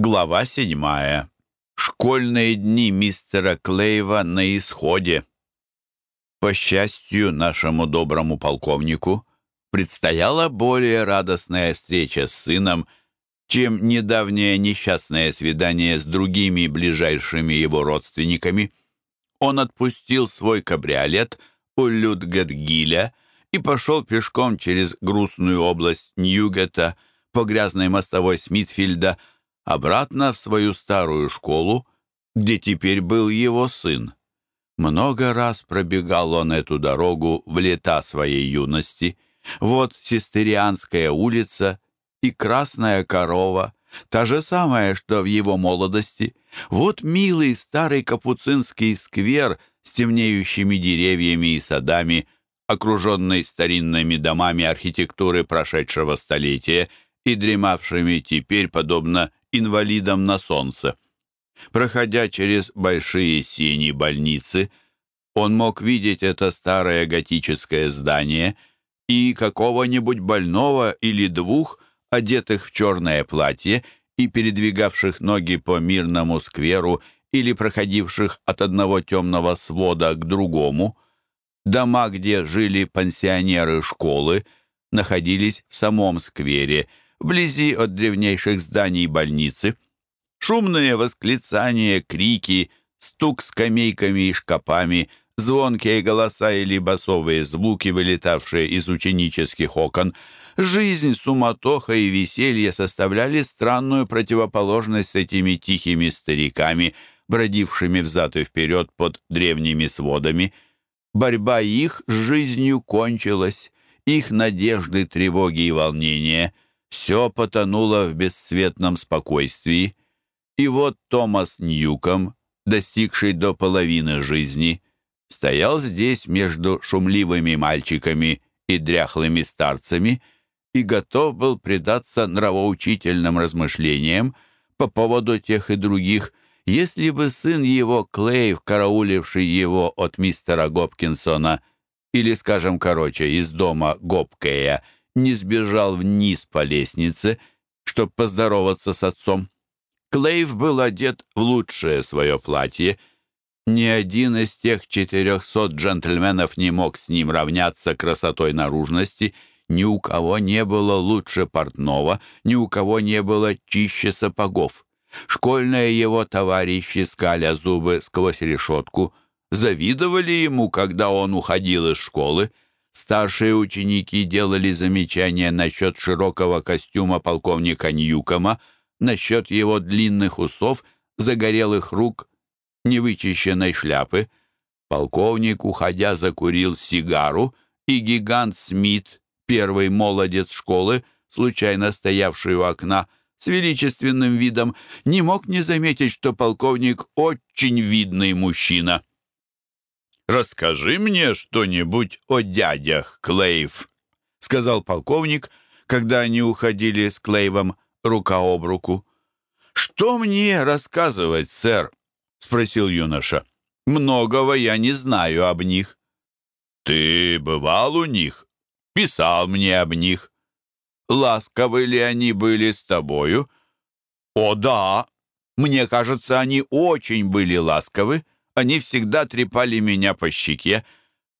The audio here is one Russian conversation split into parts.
Глава седьмая. Школьные дни мистера Клейва на исходе. По счастью, нашему доброму полковнику предстояла более радостная встреча с сыном, чем недавнее несчастное свидание с другими ближайшими его родственниками. Он отпустил свой кабриолет у Людгетгиля и пошел пешком через грустную область Ньюгета по грязной мостовой Смитфильда, обратно в свою старую школу, где теперь был его сын. Много раз пробегал он эту дорогу в лета своей юности. Вот Сестерианская улица и Красная корова, та же самая, что в его молодости. Вот милый старый капуцинский сквер с темнеющими деревьями и садами, окруженный старинными домами архитектуры прошедшего столетия и дремавшими теперь, подобно инвалидом на солнце. Проходя через большие сени больницы, он мог видеть это старое готическое здание и какого-нибудь больного или двух, одетых в черное платье и передвигавших ноги по мирному скверу или проходивших от одного темного свода к другому. Дома, где жили пансионеры школы, находились в самом сквере – вблизи от древнейших зданий больницы. Шумные восклицания, крики, стук скамейками и шкапами, звонкие голоса или басовые звуки, вылетавшие из ученических окон. Жизнь, суматоха и веселье составляли странную противоположность с этими тихими стариками, бродившими взад и вперед под древними сводами. Борьба их с жизнью кончилась, их надежды, тревоги и волнения — все потонуло в бесцветном спокойствии. И вот Томас Ньюком, достигший до половины жизни, стоял здесь между шумливыми мальчиками и дряхлыми старцами и готов был предаться нравоучительным размышлениям по поводу тех и других, если бы сын его, Клейв, карауливший его от мистера Гопкинсона, или, скажем короче, из дома Гопкея, не сбежал вниз по лестнице, чтобы поздороваться с отцом. Клейв был одет в лучшее свое платье. Ни один из тех четырехсот джентльменов не мог с ним равняться красотой наружности. Ни у кого не было лучше портного, ни у кого не было чище сапогов. Школьные его товарищи, скаля зубы сквозь решетку, завидовали ему, когда он уходил из школы. Старшие ученики делали замечания насчет широкого костюма полковника Ньюкома, насчет его длинных усов, загорелых рук, невычищенной шляпы. Полковник, уходя, закурил сигару, и гигант Смит, первый молодец школы, случайно стоявший у окна, с величественным видом, не мог не заметить, что полковник очень видный мужчина. «Расскажи мне что-нибудь о дядях, Клейв», — сказал полковник, когда они уходили с Клейвом рука об руку. «Что мне рассказывать, сэр?» — спросил юноша. «Многого я не знаю об них». «Ты бывал у них? Писал мне об них. Ласковы ли они были с тобою?» «О, да! Мне кажется, они очень были ласковы. Они всегда трепали меня по щеке.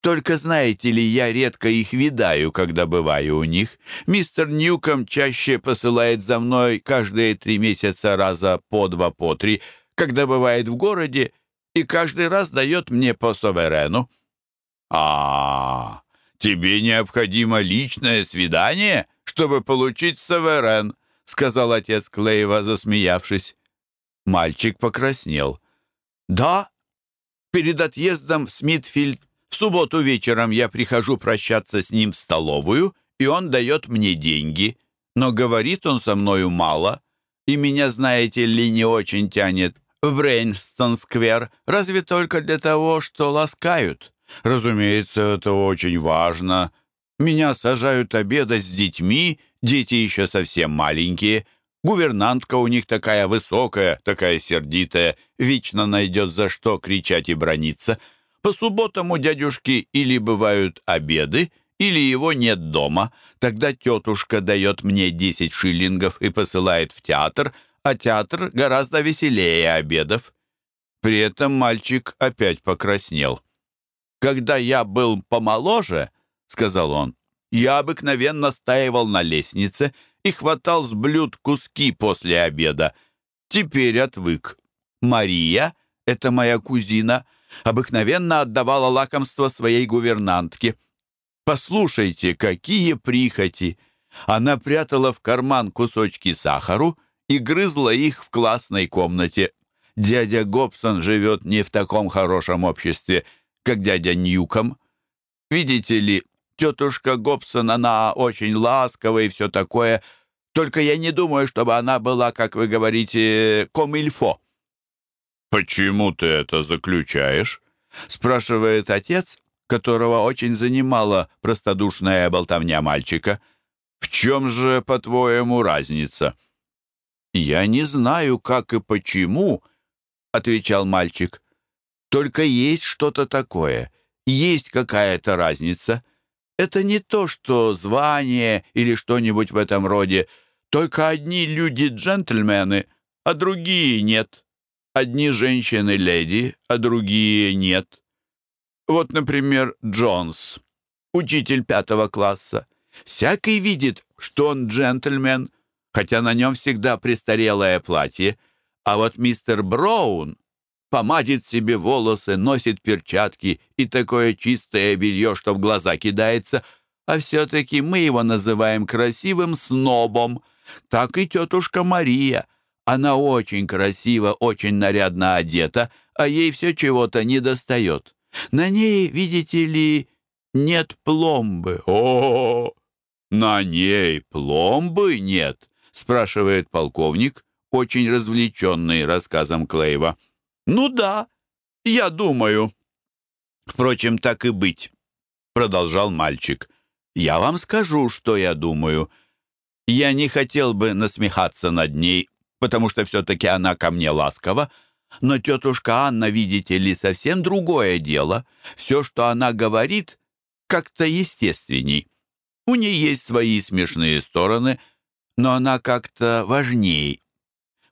Только знаете ли, я редко их видаю, когда бываю у них. Мистер Ньюком чаще посылает за мной каждые три месяца раза по два, по три, когда бывает в городе, и каждый раз дает мне по суверену. а, тебе необходимо личное свидание, чтобы получить суверен», — сказал отец Клейва, засмеявшись. Мальчик покраснел. «Да, Перед отъездом в Смитфильд в субботу вечером я прихожу прощаться с ним в столовую, и он дает мне деньги. Но говорит он со мною мало, и меня, знаете ли, не очень тянет в Брейнстон-сквер, разве только для того, что ласкают. Разумеется, это очень важно. Меня сажают обедать с детьми, дети еще совсем маленькие — Гувернантка у них такая высокая, такая сердитая, вечно найдет за что кричать и брониться. По субботам у дядюшки или бывают обеды, или его нет дома. Тогда тетушка дает мне 10 шиллингов и посылает в театр, а театр гораздо веселее обедов. При этом мальчик опять покраснел. «Когда я был помоложе, — сказал он, — я обыкновенно стаивал на лестнице и хватал с блюд куски после обеда. Теперь отвык. Мария, это моя кузина, обыкновенно отдавала лакомство своей гувернантке. Послушайте, какие прихоти! Она прятала в карман кусочки сахару и грызла их в классной комнате. Дядя Гобсон живет не в таком хорошем обществе, как дядя Ньюком. Видите ли, тетушка Гобсон, она очень ласковая и все такое, только я не думаю, чтобы она была, как вы говорите, комильфо». «Почему ты это заключаешь?» — спрашивает отец, которого очень занимала простодушная болтовня мальчика. «В чем же, по-твоему, разница?» «Я не знаю, как и почему», — отвечал мальчик. «Только есть что-то такое, есть какая-то разница. Это не то, что звание или что-нибудь в этом роде. Только одни люди-джентльмены, а другие нет. Одни женщины-леди, а другие нет. Вот, например, Джонс, учитель пятого класса. Всякий видит, что он джентльмен, хотя на нем всегда престарелое платье, а вот мистер Браун помадит себе волосы, носит перчатки и такое чистое белье, что в глаза кидается, а все-таки мы его называем красивым снобом. Так и тетушка Мария. Она очень красиво, очень нарядно одета, а ей все чего-то не достает. На ней, видите ли, нет пломбы. О, на ней пломбы нет, спрашивает полковник, очень развлеченный рассказом Клейва. «Ну да, я думаю». «Впрочем, так и быть», — продолжал мальчик. «Я вам скажу, что я думаю. Я не хотел бы насмехаться над ней, потому что все-таки она ко мне ласкова, но тетушка Анна, видите ли, совсем другое дело. Все, что она говорит, как-то естественней. У нее есть свои смешные стороны, но она как-то важней.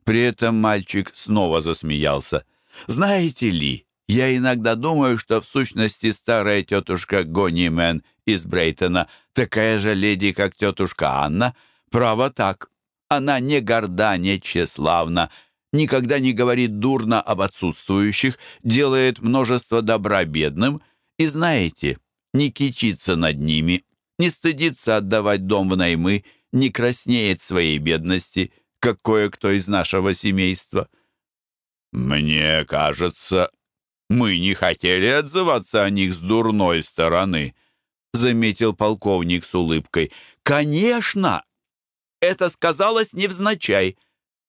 При этом мальчик снова засмеялся. «Знаете ли, я иногда думаю, что в сущности старая тетушка Гонимен из Брейтона такая же леди, как тетушка Анна. Право так. Она не горда, не тщеславна, никогда не говорит дурно об отсутствующих, делает множество добра бедным и, знаете, не кичится над ними, не стыдится отдавать дом в наймы, не краснеет своей бедности — как кое-кто из нашего семейства. Мне кажется, мы не хотели отзываться о них с дурной стороны, заметил полковник с улыбкой. Конечно! Это сказалось невзначай,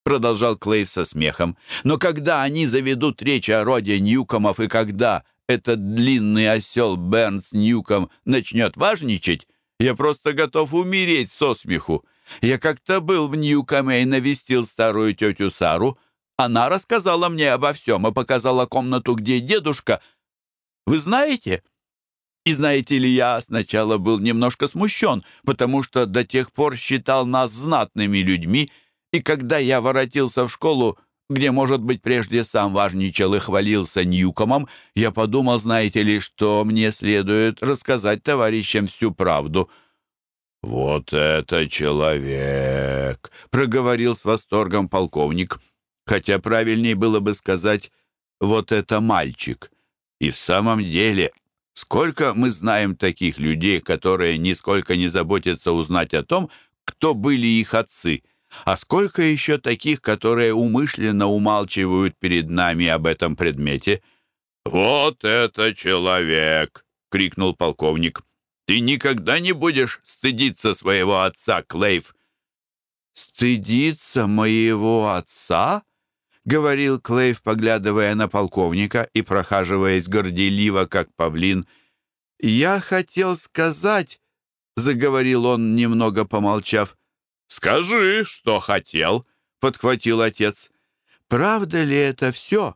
продолжал Клейв со смехом. Но когда они заведут речь о роде Ньюкомов и когда этот длинный осел Бернс Ньюком начнет важничать, я просто готов умереть со смеху. Я как-то был в Ньюкоме и навестил старую тетю Сару. Она рассказала мне обо всем и показала комнату, где дедушка. Вы знаете? И знаете ли, я сначала был немножко смущен, потому что до тех пор считал нас знатными людьми, и когда я воротился в школу, где, может быть, прежде сам важничал и хвалился Ньюкомом, я подумал, знаете ли, что мне следует рассказать товарищам всю правду — «Вот это человек!» — проговорил с восторгом полковник. Хотя правильнее было бы сказать «вот это мальчик». И в самом деле, сколько мы знаем таких людей, которые нисколько не заботятся узнать о том, кто были их отцы, а сколько еще таких, которые умышленно умалчивают перед нами об этом предмете. «Вот это человек!» — крикнул полковник. Ты никогда не будешь стыдиться своего отца, Клейв». «Стыдиться моего отца?» — говорил Клейв, поглядывая на полковника и прохаживаясь горделиво, как павлин. «Я хотел сказать...» — заговорил он, немного помолчав. «Скажи, что хотел», — подхватил отец. «Правда ли это все,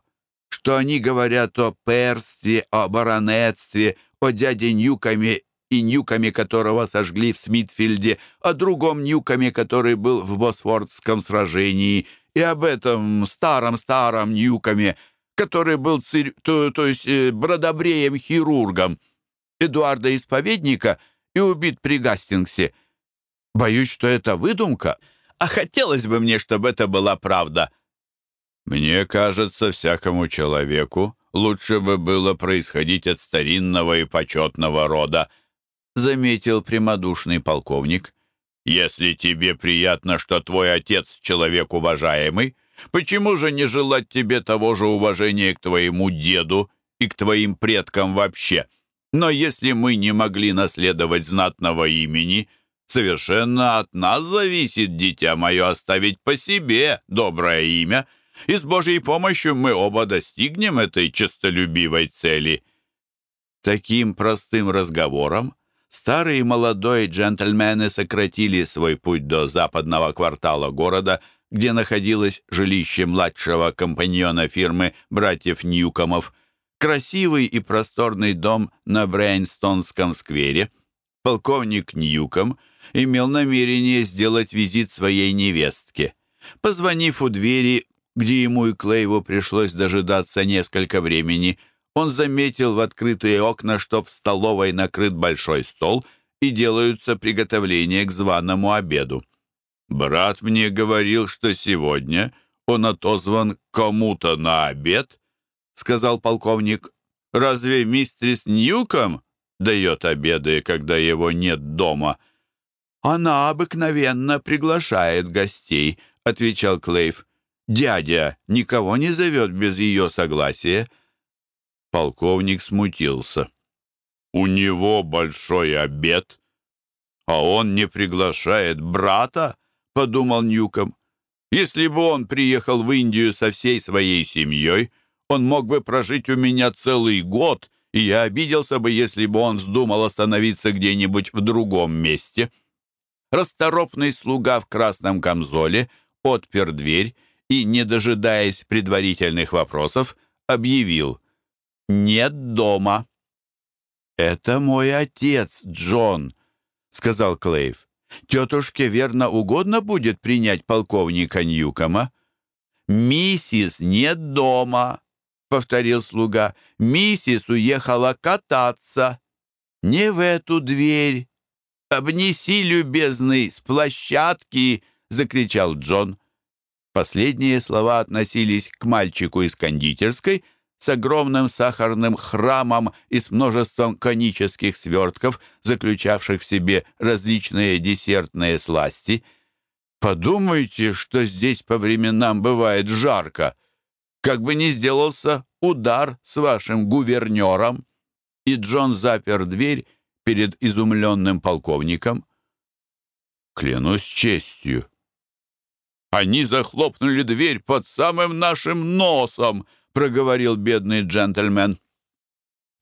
что они говорят о перстве, о баронетстве, о дяде Ньюкаме и Ньюками, которого сожгли в Смитфилде, о другом Ньюками, который был в Босфордском сражении, и об этом старом-старом Ньюкоме, который был цирь, то, то есть э, бродобреем-хирургом Эдуарда Исповедника и убит при Гастингсе. Боюсь, что это выдумка, а хотелось бы мне, чтобы это была правда. Мне кажется, всякому человеку лучше бы было происходить от старинного и почетного рода, заметил прямодушный полковник. Если тебе приятно, что твой отец человек уважаемый, почему же не желать тебе того же уважения к твоему деду и к твоим предкам вообще? Но если мы не могли наследовать знатного имени, совершенно от нас зависит, дитя мое, оставить по себе доброе имя, и с Божьей помощью мы оба достигнем этой честолюбивой цели». Таким простым разговором Старый и молодой джентльмены сократили свой путь до западного квартала города, где находилось жилище младшего компаньона фирмы братьев Ньюкомов, красивый и просторный дом на Брейнстонском сквере. Полковник Ньюком имел намерение сделать визит своей невестке. Позвонив у двери, где ему и Клейву пришлось дожидаться несколько времени, он заметил в открытые окна, что в столовой накрыт большой стол и делаются приготовления к званому обеду. «Брат мне говорил, что сегодня он отозван кому-то на обед», — сказал полковник. «Разве мистерис Ньюком дает обеды, когда его нет дома?» «Она обыкновенно приглашает гостей», — отвечал Клейв. «Дядя никого не зовет без ее согласия». Полковник смутился. «У него большой обед, а он не приглашает брата?» — подумал Ньюком. «Если бы он приехал в Индию со всей своей семьей, он мог бы прожить у меня целый год, и я обиделся бы, если бы он вздумал остановиться где-нибудь в другом месте». Расторопный слуга в красном камзоле отпер дверь и, не дожидаясь предварительных вопросов, объявил нет дома». «Это мой отец, Джон», — сказал Клейв. «Тетушке верно угодно будет принять полковника Ньюкома?» «Миссис нет дома», — повторил слуга. «Миссис уехала кататься». «Не в эту дверь». «Обнеси, любезный, с площадки!» — закричал Джон. Последние слова относились к мальчику из кондитерской, с огромным сахарным храмом и с множеством конических свертков, заключавших в себе различные десертные сласти. Подумайте, что здесь по временам бывает жарко. Как бы ни сделался удар с вашим гувернером. И Джон запер дверь перед изумленным полковником. Клянусь честью. Они захлопнули дверь под самым нашим носом —— проговорил бедный джентльмен.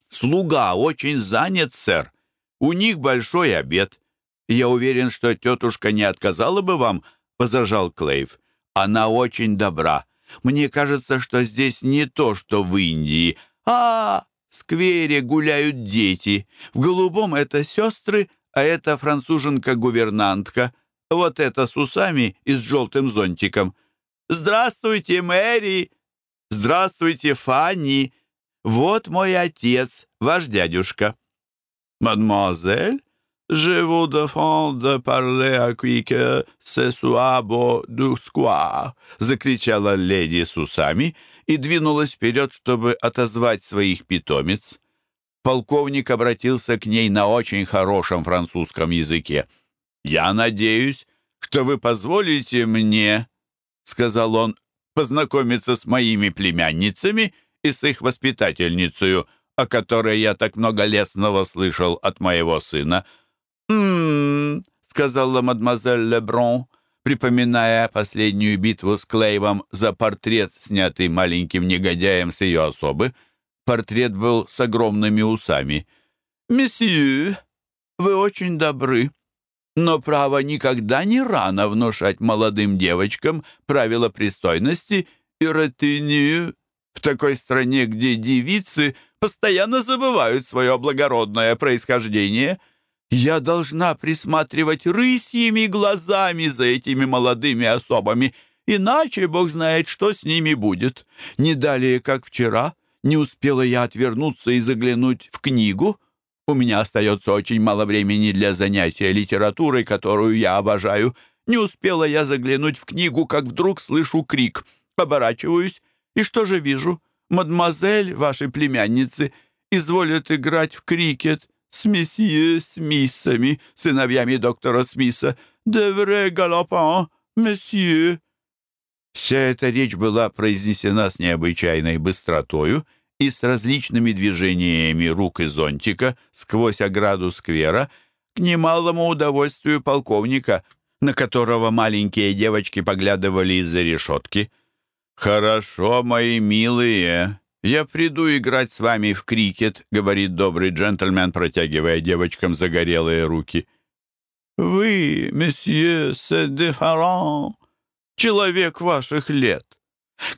«Слуга очень занят, сэр. У них большой обед. Я уверен, что тетушка не отказала бы вам», — возражал Клейв. «Она очень добра. Мне кажется, что здесь не то, что в Индии. А, в сквере гуляют дети. В голубом это сестры, а это француженка-гувернантка. Вот это с усами и с желтым зонтиком. «Здравствуйте, Мэри!» «Здравствуйте, Фанни! Вот мой отец, ваш дядюшка». «Мадемуазель, je vous demande de parler à que ce soit beau du square», закричала леди с усами и двинулась вперед, чтобы отозвать своих питомец. Полковник обратился к ней на очень хорошем французском языке. «Я надеюсь, что вы позволите мне, — сказал он, познакомиться с моими племянницами и с их воспитательницей, о которой я так много лестного слышал от моего сына. «М-м-м», сказала мадемуазель Леброн, припоминая последнюю битву с Клейвом за портрет, снятый маленьким негодяем с ее особы. Портрет был с огромными усами. «Месье, вы очень добры», но, право, никогда не рано внушать молодым девочкам правила пристойности и ретению в такой стране, где девицы постоянно забывают свое благородное происхождение. Я должна присматривать рысьими глазами за этими молодыми особами, Иначе Бог знает, что с ними будет. Не далее, как вчера, не успела я отвернуться и заглянуть в книгу. У меня остается очень мало времени для занятия литературой, которую я обожаю. Не успела я заглянуть в книгу, как вдруг слышу крик. Оборачиваюсь, и что же вижу? Мадемуазель, вашей племянницы, изволит играть в крикет с месье Смисами, сыновьями доктора Смиса. «De vrai galopin, месье!» Вся эта речь была произнесена с необычайной быстротою и с различными движениями рук и зонтика сквозь ограду сквера к немалому удовольствию полковника, на которого маленькие девочки поглядывали из-за решетки. «Хорошо, мои милые, я приду играть с вами в крикет», — говорит добрый джентльмен, протягивая девочкам загорелые руки. «Вы, месье, différent», человек ваших лет.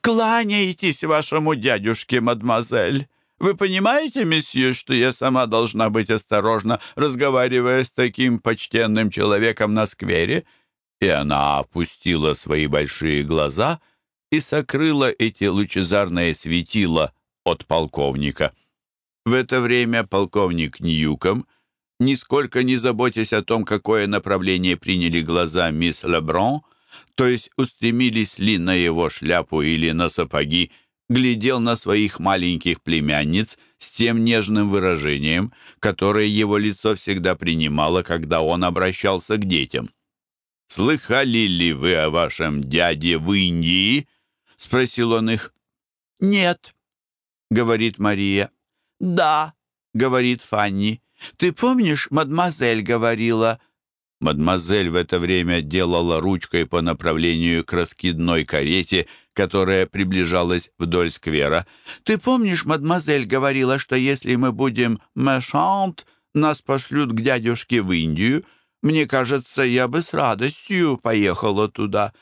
Кланяйтесь вашему дядюшке, мадемуазель. Вы понимаете, месье, что я сама должна быть осторожна, разговаривая с таким почтенным человеком на сквере?» И она опустила свои большие глаза и сокрыла эти лучезарные светила от полковника. В это время полковник Ньюком, нисколько не заботясь о том, какое направление приняли глаза мисс Леброн, то есть устремились ли на его шляпу или на сапоги, глядел на своих маленьких племянниц с тем нежным выражением, которое его лицо всегда принимало, когда он обращался к детям. «Слыхали ли вы о вашем дяде в Индии?» — спросил он их. «Нет», — говорит Мария. «Да», — говорит Фанни. «Ты помнишь, мадемуазель говорила...» Мадемуазель в это время делала ручкой по направлению к раскидной карете, которая приближалась вдоль сквера. «Ты помнишь, мадемуазель говорила, что если мы будем мэшант, нас пошлют к дядюшке в Индию? Мне кажется, я бы с радостью поехала туда».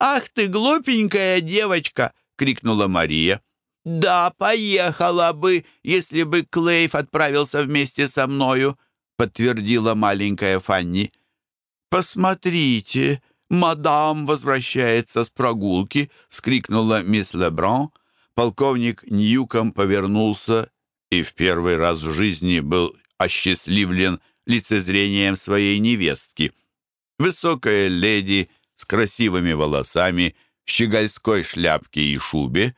«Ах ты, глупенькая девочка!» — крикнула Мария. «Да, поехала бы, если бы Клейв отправился вместе со мною», — подтвердила маленькая Фанни. «Посмотрите, мадам возвращается с прогулки!» — скрикнула мисс Лебран. Полковник Ньюком повернулся и в первый раз в жизни был осчастливлен лицезрением своей невестки. Высокая леди с красивыми волосами, в щегольской шляпке и шубе.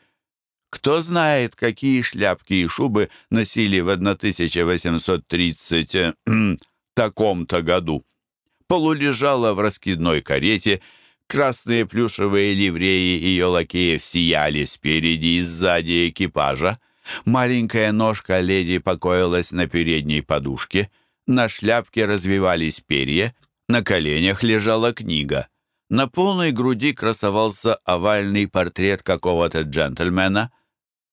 Кто знает, какие шляпки и шубы носили в 1830 таком-то году полулежала в раскидной карете, красные плюшевые ливреи ее лакеев сияли спереди и сзади экипажа, маленькая ножка леди покоилась на передней подушке, на шляпке развивались перья, на коленях лежала книга. На полной груди красовался овальный портрет какого-то джентльмена.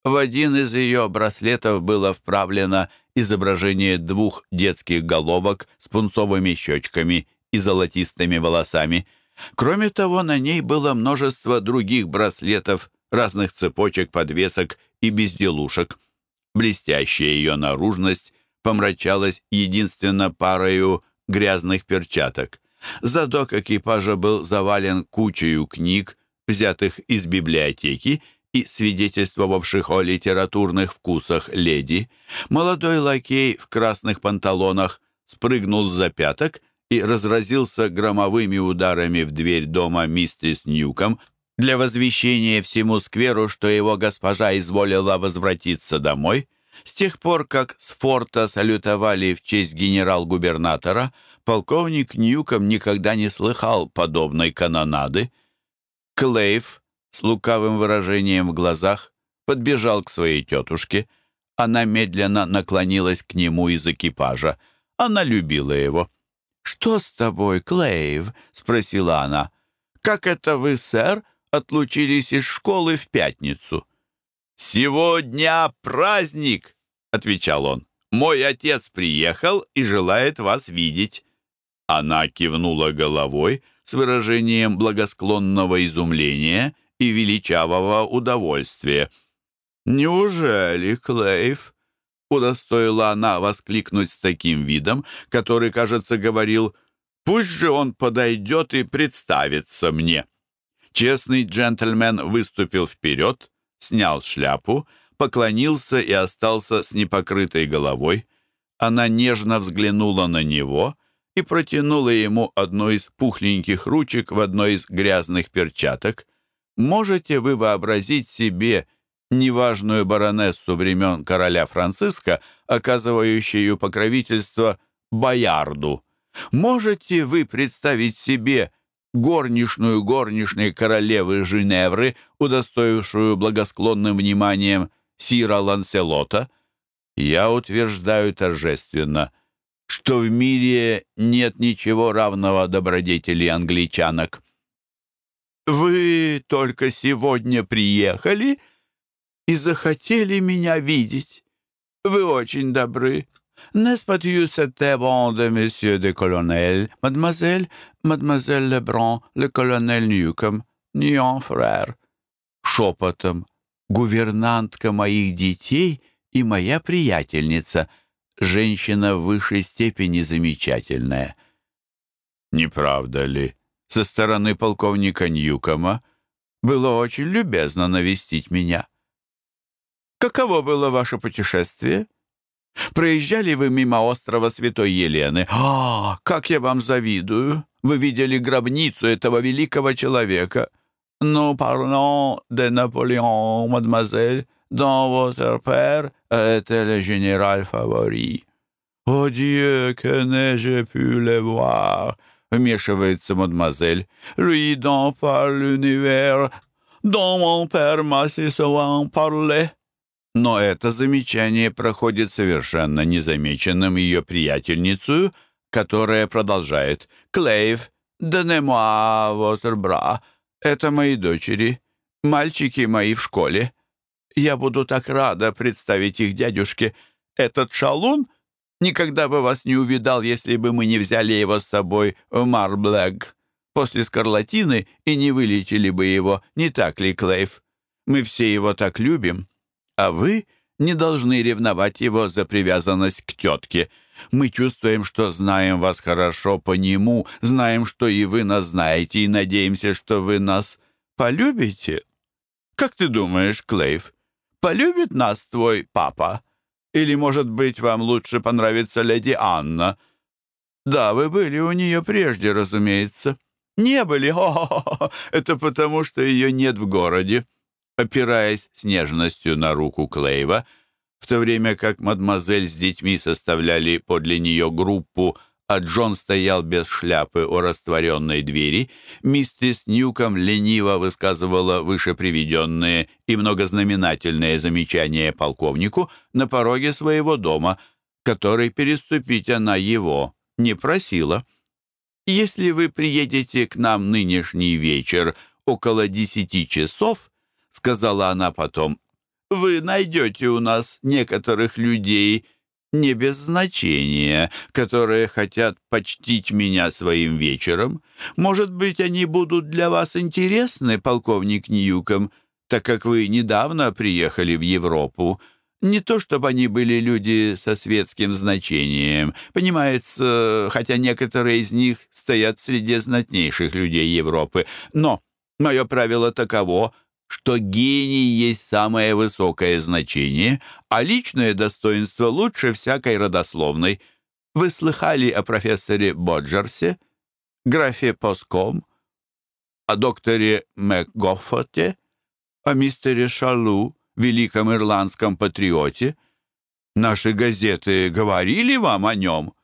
В один из ее браслетов было вправлено изображение двух детских головок с пунцовыми щечками и золотистыми волосами. Кроме того, на ней было множество других браслетов, разных цепочек, подвесок и безделушек. Блестящая ее наружность помрачалась единственно парою грязных перчаток. Задок экипажа был завален кучей книг, взятых из библиотеки и свидетельствовавших о литературных вкусах леди. Молодой лакей в красных панталонах спрыгнул с запяток и разразился громовыми ударами в дверь дома мистерс Ньюком для возвещения всему скверу, что его госпожа изволила возвратиться домой. С тех пор, как с форта салютовали в честь генерал-губернатора, полковник Ньюком никогда не слыхал подобной канонады. Клейв с лукавым выражением в глазах подбежал к своей тетушке. Она медленно наклонилась к нему из экипажа. Она любила его. «Что с тобой, Клейв?» — спросила она. «Как это вы, сэр, отлучились из школы в пятницу?» «Сегодня праздник!» — отвечал он. «Мой отец приехал и желает вас видеть». Она кивнула головой с выражением благосклонного изумления и величавого удовольствия. «Неужели, Клейв?» Удостоила она воскликнуть с таким видом, который, кажется, говорил «Пусть же он подойдет и представится мне». Честный джентльмен выступил вперед, снял шляпу, поклонился и остался с непокрытой головой. Она нежно взглянула на него и протянула ему одну из пухленьких ручек в одной из грязных перчаток. Можете вы вообразить себе неважную баронессу времен короля Франциска, оказывающую покровительство боярду? Можете вы представить себе горничную горничной королевы Женевры, удостоившую благосклонным вниманием Сира Ланселота? Я утверждаю торжественно, что в мире нет ничего равного добродетели англичанок. «Вы только сегодня приехали и захотели меня видеть. Вы очень добры. N'est-ce pas tu c'était bon de monsieur de colonel, mademoiselle, mademoiselle Лебран, le colonel Ньюком, Ньюон фрère?» Шепотом. «Гувернантка моих детей и моя приятельница, женщина в высшей степени замечательная». «Не правда ли?» Со стороны полковника Ньюкома было очень любезно навестить меня. «Каково было ваше путешествие?» Проезжали вы мимо острова Святой Елены. А, как я вам завидую! Вы видели гробницу этого великого человека. Ну, parlons de Napoléon, mademoiselle, dont votre père était le général favori. «О, Dieu, que n'ai-je pu le voir!» — вмешивается мадемуазель. «Lui dont par l'univers, dont mon père m'a si souvent parlé!» Но это замечание проходит совершенно незамеченным ее приятельницу, которая продолжает «Клейв, донемуа вотербра, это мои дочери, мальчики мои в школе. Я буду так рада представить их дядюшке. Этот шалун никогда бы вас не увидал, если бы мы не взяли его с собой в Марблэг после скарлатины и не вылечили бы его, не так ли, Клейв? Мы все его так любим» а вы не должны ревновать его за привязанность к тетке. Мы чувствуем, что знаем вас хорошо по нему, знаем, что и вы нас знаете, и надеемся, что вы нас полюбите. Как ты думаешь, Клейв, полюбит нас твой папа? Или, может быть, вам лучше понравится леди Анна? Да, вы были у нее прежде, разумеется. Не были, О -хо -хо. это потому, что ее нет в городе опираясь с нежностью на руку Клейва, в то время как мадемуазель с детьми составляли подле нее группу, а Джон стоял без шляпы у растворенной двери, миссис Ньюком лениво высказывала выше приведенные и многознаменательные замечания полковнику на пороге своего дома, который переступить она его не просила. «Если вы приедете к нам нынешний вечер около десяти часов», — сказала она потом, — «вы найдете у нас некоторых людей, не без значения, которые хотят почтить меня своим вечером. Может быть, они будут для вас интересны, полковник Ньюком, так как вы недавно приехали в Европу. Не то, чтобы они были люди со светским значением. Понимается, хотя некоторые из них стоят среди знатнейших людей Европы. Но мое правило таково — что гений есть самое высокое значение, а личное достоинство лучше всякой родословной. Вы слыхали о профессоре Боджерсе, графе Поском, о докторе МакГоффоте, о мистере Шалу, великом ирландском патриоте? Наши газеты говорили вам о нем?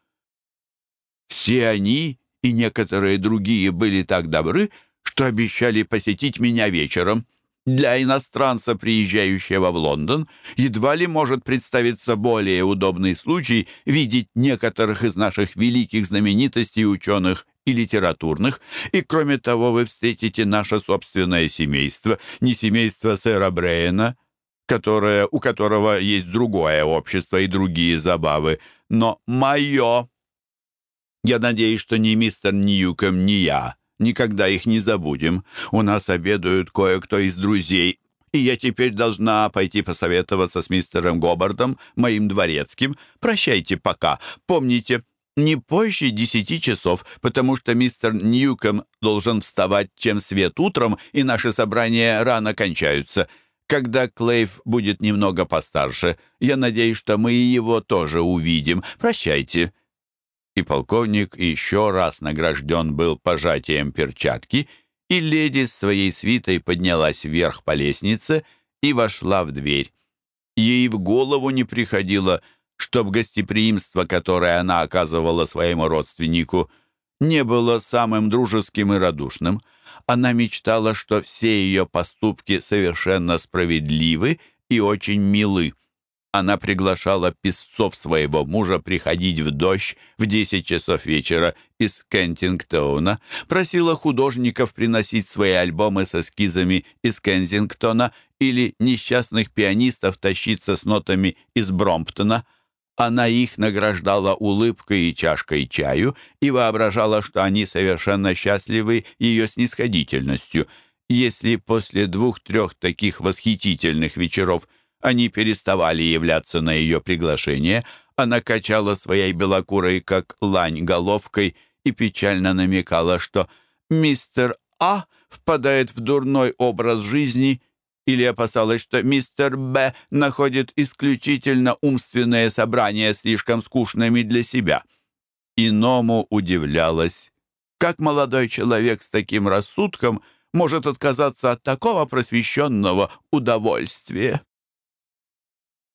Все они и некоторые другие были так добры, что обещали посетить меня вечером. Для иностранца, приезжающего в Лондон, едва ли может представиться более удобный случай видеть некоторых из наших великих знаменитостей ученых и литературных, и, кроме того, вы встретите наше собственное семейство, не семейство сэра Брейна, которое, у которого есть другое общество и другие забавы, но мое. Я надеюсь, что ни мистер Ньюком, ни я Никогда их не забудем. У нас обедают кое-кто из друзей, и я теперь должна пойти посоветоваться с мистером Гобардом, моим дворецким. Прощайте пока. Помните, не позже десяти часов, потому что мистер Ньюком должен вставать чем свет утром, и наши собрания рано кончаются. Когда Клейв будет немного постарше, я надеюсь, что мы и его тоже увидим. Прощайте». И полковник еще раз награжден был пожатием перчатки, и леди с своей свитой поднялась вверх по лестнице и вошла в дверь. Ей в голову не приходило, чтоб гостеприимство, которое она оказывала своему родственнику, не было самым дружеским и радушным — она мечтала, что все ее поступки совершенно справедливы и очень милы. Она приглашала песцов своего мужа приходить в дождь в 10 часов вечера из Кентингтона, просила художников приносить свои альбомы с эскизами из Кенсингтона или несчастных пианистов тащиться с нотами из Бромптона – она их награждала улыбкой и чашкой чаю и воображала, что они совершенно счастливы ее снисходительностью. Если после двух-трех таких восхитительных вечеров они переставали являться на ее приглашение, она качала своей белокурой, как лань, головкой и печально намекала, что мистер А впадает в дурной образ жизни или опасалась, что мистер Б находит исключительно умственные собрания слишком скучными для себя. Иному удивлялась, как молодой человек с таким рассудком может отказаться от такого просвещенного удовольствия.